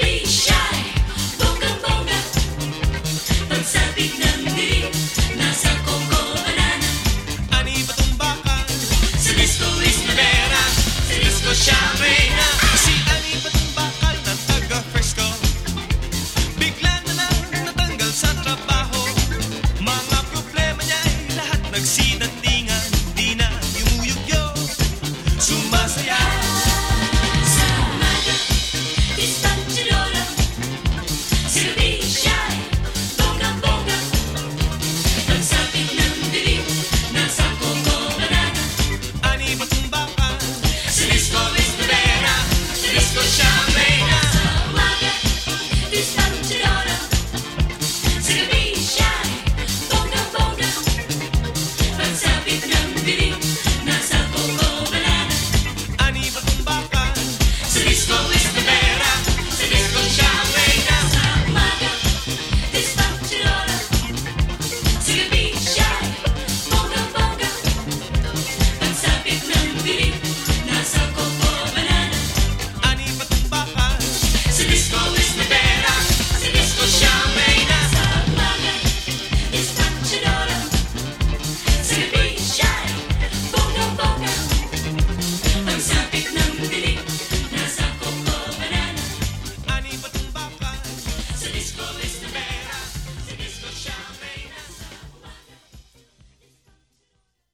beach. disco, disco.